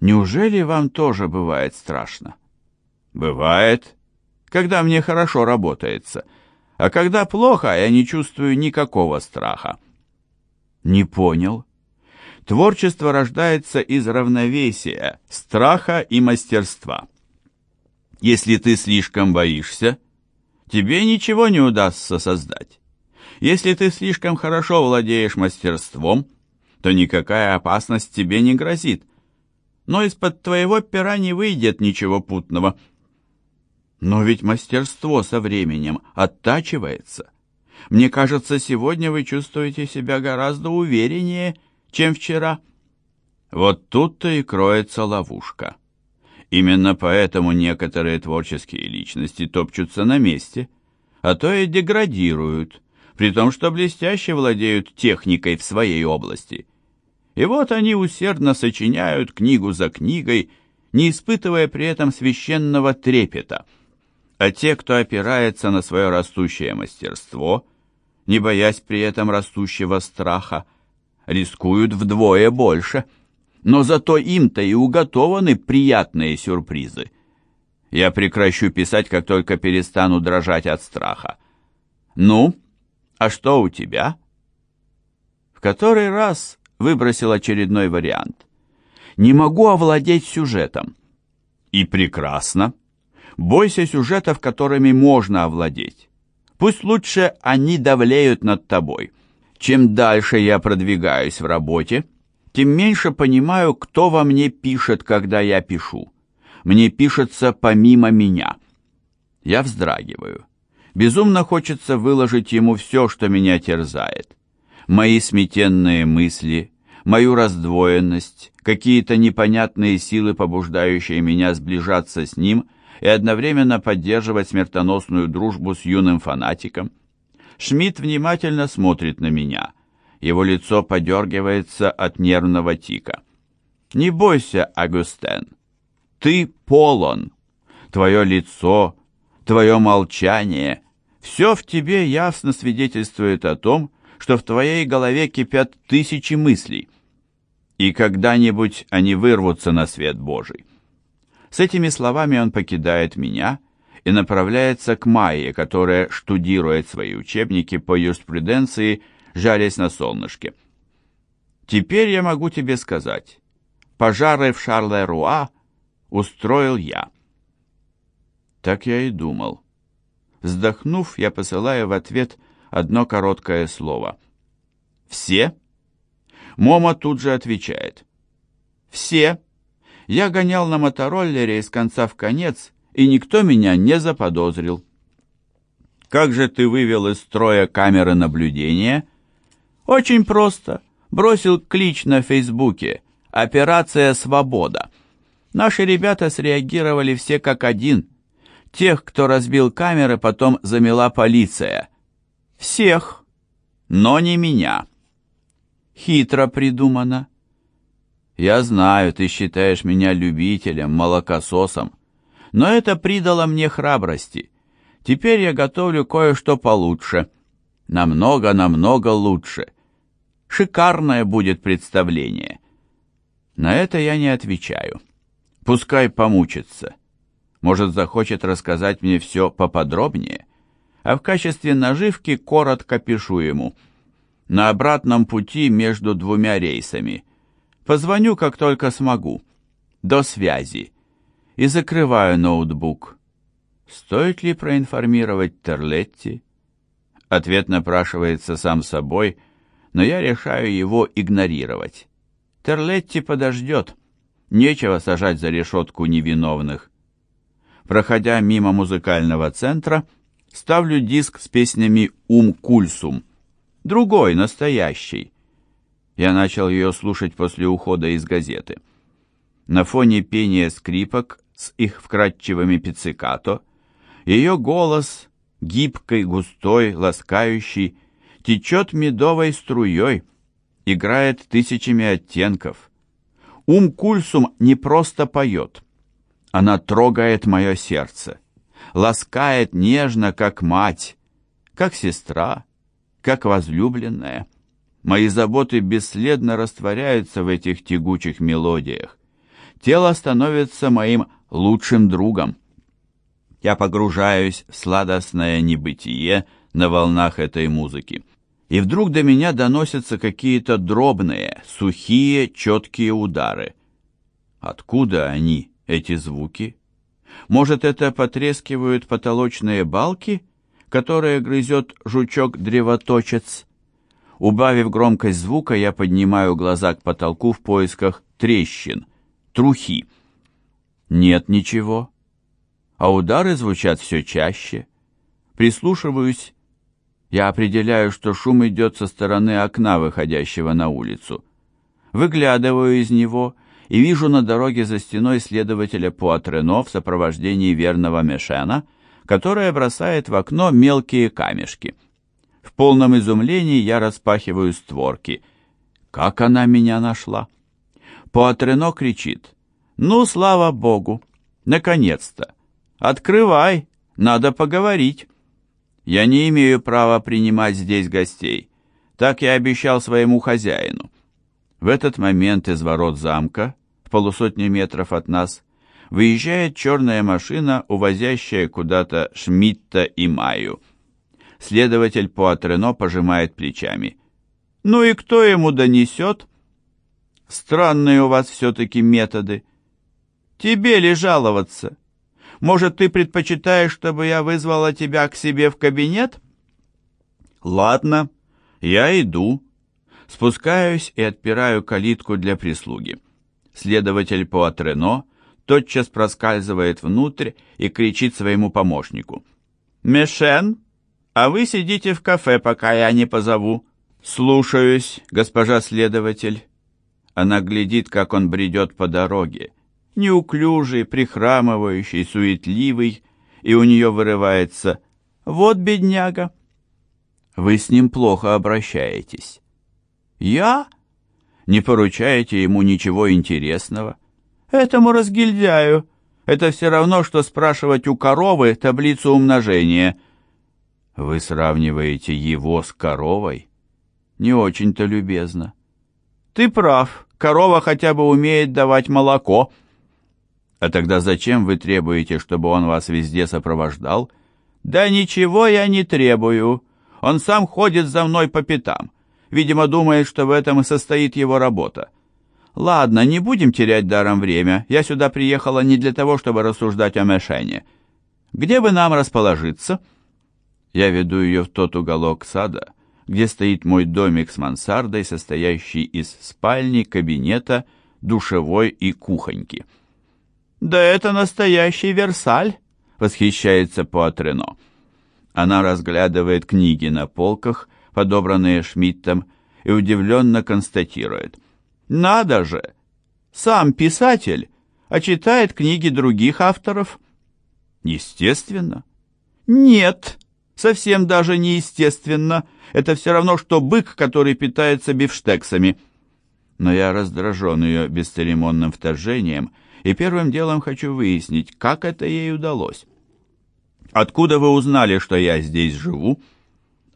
Неужели вам тоже бывает страшно? Бывает, когда мне хорошо работается, а когда плохо, я не чувствую никакого страха. Не понял. Творчество рождается из равновесия, страха и мастерства. Если ты слишком боишься, тебе ничего не удастся создать. Если ты слишком хорошо владеешь мастерством, то никакая опасность тебе не грозит. Но из-под твоего пера не выйдет ничего путного. Но ведь мастерство со временем оттачивается. Мне кажется, сегодня вы чувствуете себя гораздо увереннее, чем вчера. Вот тут-то и кроется ловушка. Именно поэтому некоторые творческие личности топчутся на месте, а то и деградируют, при том, что блестяще владеют техникой в своей области. И вот они усердно сочиняют книгу за книгой, не испытывая при этом священного трепета. А те, кто опирается на свое растущее мастерство, не боясь при этом растущего страха, рискуют вдвое больше – но зато им-то и уготованы приятные сюрпризы. Я прекращу писать, как только перестану дрожать от страха. Ну, а что у тебя? В который раз выбросил очередной вариант. Не могу овладеть сюжетом. И прекрасно. Бойся сюжетов, которыми можно овладеть. Пусть лучше они давлеют над тобой. Чем дальше я продвигаюсь в работе, тем меньше понимаю, кто во мне пишет, когда я пишу. Мне пишется помимо меня. Я вздрагиваю. Безумно хочется выложить ему все, что меня терзает. Мои сметенные мысли, мою раздвоенность, какие-то непонятные силы, побуждающие меня сближаться с ним и одновременно поддерживать смертоносную дружбу с юным фанатиком. Шмидт внимательно смотрит на меня – его лицо подергивается от нервного тика. «Не бойся, Агустен. Ты полон. Твое лицо, твое молчание, все в тебе ясно свидетельствует о том, что в твоей голове кипят тысячи мыслей. И когда-нибудь они вырвутся на свет Божий». С этими словами он покидает меня и направляется к Майе, которая штудирует свои учебники по юриспруденции жарясь на солнышке. Теперь я могу тебе сказать, пожары в Шарле-Руа устроил я. Так я и думал. Вздохнув, я посылаю в ответ одно короткое слово. «Все?» Мома тут же отвечает. «Все. Я гонял на мотороллере из конца в конец, и никто меня не заподозрил». «Как же ты вывел из строя камеры наблюдения?» Очень просто. Бросил клич на Фейсбуке. Операция «Свобода». Наши ребята среагировали все как один. Тех, кто разбил камеры, потом замела полиция. Всех. Но не меня. Хитро придумано. Я знаю, ты считаешь меня любителем, молокососом. Но это придало мне храбрости. Теперь я готовлю кое-что получше. Намного-намного лучше. Шикарное будет представление. На это я не отвечаю. Пускай помучится. Может, захочет рассказать мне все поподробнее. А в качестве наживки коротко пишу ему. На обратном пути между двумя рейсами. Позвоню, как только смогу. До связи. И закрываю ноутбук. Стоит ли проинформировать Терлетти? Ответ напрашивается сам собой – но я решаю его игнорировать. Терлетти подождет. Нечего сажать за решетку невиновных. Проходя мимо музыкального центра, ставлю диск с песнями «Ум Кульсум». Другой, настоящий. Я начал ее слушать после ухода из газеты. На фоне пения скрипок с их вкрадчивыми пиццикато, ее голос, гибкий, густой, ласкающий, течет медовой струей, играет тысячами оттенков. Ум Кульсум не просто поет. Она трогает мое сердце, ласкает нежно, как мать, как сестра, как возлюбленная. Мои заботы бесследно растворяются в этих тягучих мелодиях. тело становится моим лучшим другом. Я погружаюсь в сладостное небытие на волнах этой музыки. И вдруг до меня доносятся какие-то дробные, сухие, четкие удары. Откуда они, эти звуки? Может, это потрескивают потолочные балки, которые грызет жучок-древоточец? Убавив громкость звука, я поднимаю глаза к потолку в поисках трещин, трухи. Нет ничего. А удары звучат все чаще. Прислушиваюсь. Я определяю, что шум идет со стороны окна, выходящего на улицу. Выглядываю из него и вижу на дороге за стеной следователя Пуатрено в сопровождении верного Мешена, которая бросает в окно мелкие камешки. В полном изумлении я распахиваю створки. Как она меня нашла? Пуатрено кричит. «Ну, слава богу! Наконец-то! Открывай! Надо поговорить!» «Я не имею права принимать здесь гостей. Так я обещал своему хозяину». В этот момент из ворот замка, в полусотни метров от нас, выезжает черная машина, увозящая куда-то Шмидта и Маю. Следователь Пуатрено пожимает плечами. «Ну и кто ему донесет?» «Странные у вас все-таки методы. Тебе ли жаловаться? Может, ты предпочитаешь, чтобы я вызвала тебя к себе в кабинет?» «Ладно, я иду». Спускаюсь и отпираю калитку для прислуги. Следователь Пуатрено тотчас проскальзывает внутрь и кричит своему помощнику. «Мешен, а вы сидите в кафе, пока я не позову». «Слушаюсь, госпожа следователь». Она глядит, как он бредет по дороге, неуклюжий, прихрамывающий, суетливый, и у нее вырывается «Вот бедняга». Вы с ним плохо обращаетесь. Я? Не поручаете ему ничего интересного? Этому разгильдяю. Это все равно, что спрашивать у коровы таблицу умножения. Вы сравниваете его с коровой? Не очень-то любезно. Ты прав, корова хотя бы умеет давать молоко. А тогда зачем вы требуете, чтобы он вас везде сопровождал? Да ничего я не требую. Он сам ходит за мной по пятам. Видимо, думает, что в этом и состоит его работа. Ладно, не будем терять даром время. Я сюда приехала не для того, чтобы рассуждать о Мешене. Где бы нам расположиться? Я веду ее в тот уголок сада, где стоит мой домик с мансардой, состоящий из спальни, кабинета, душевой и кухоньки. «Да это настоящий Версаль!» — восхищается Пуатрено. Она разглядывает книги на полках, подобранные Шмидтом, и удивленно констатирует. «Надо же! Сам писатель, а читает книги других авторов?» «Естественно». «Нет, совсем даже неестественно. Это все равно, что бык, который питается бифштексами». Но я раздражен ее бесцеремонным вторжением — и первым делом хочу выяснить, как это ей удалось. Откуда вы узнали, что я здесь живу?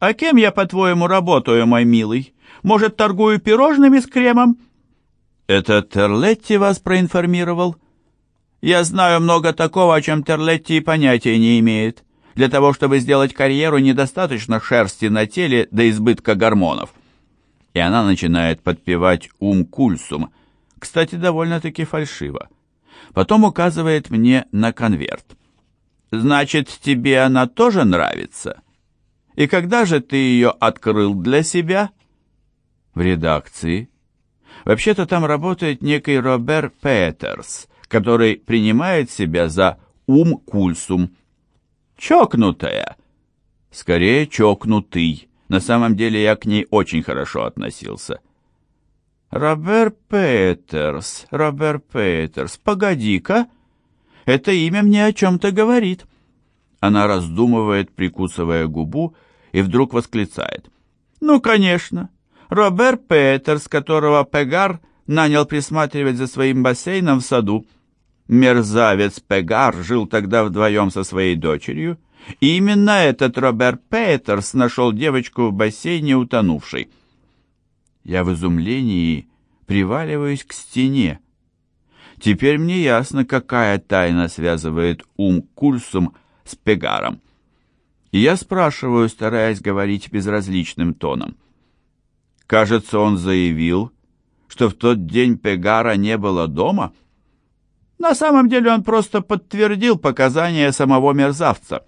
А кем я, по-твоему, работаю, мой милый? Может, торгую пирожными с кремом? Это Терлетти вас проинформировал? Я знаю много такого, о чем Терлетти и понятия не имеет. Для того, чтобы сделать карьеру, недостаточно шерсти на теле до избытка гормонов. И она начинает подпевать «Ум кульсум», кстати, довольно-таки фальшиво потом указывает мне на конверт. «Значит, тебе она тоже нравится? И когда же ты ее открыл для себя?» «В редакции. Вообще-то там работает некий Робер Петерс, который принимает себя за ум кульсум. Чокнутая. Скорее, чокнутый. На самом деле я к ней очень хорошо относился». «Робер Петерс, Робер Петерс, погоди-ка, это имя мне о чем-то говорит». Она раздумывает, прикусывая губу, и вдруг восклицает. «Ну, конечно, Робер Петерс, которого Пегар нанял присматривать за своим бассейном в саду. Мерзавец Пегар жил тогда вдвоем со своей дочерью, и именно этот Робер Петерс нашел девочку в бассейне утонувшей». Я в изумлении приваливаюсь к стене. Теперь мне ясно, какая тайна связывает ум Курсум с Пегаром. И я спрашиваю, стараясь говорить безразличным тоном. Кажется, он заявил, что в тот день Пегара не было дома. На самом деле он просто подтвердил показания самого мерзавца.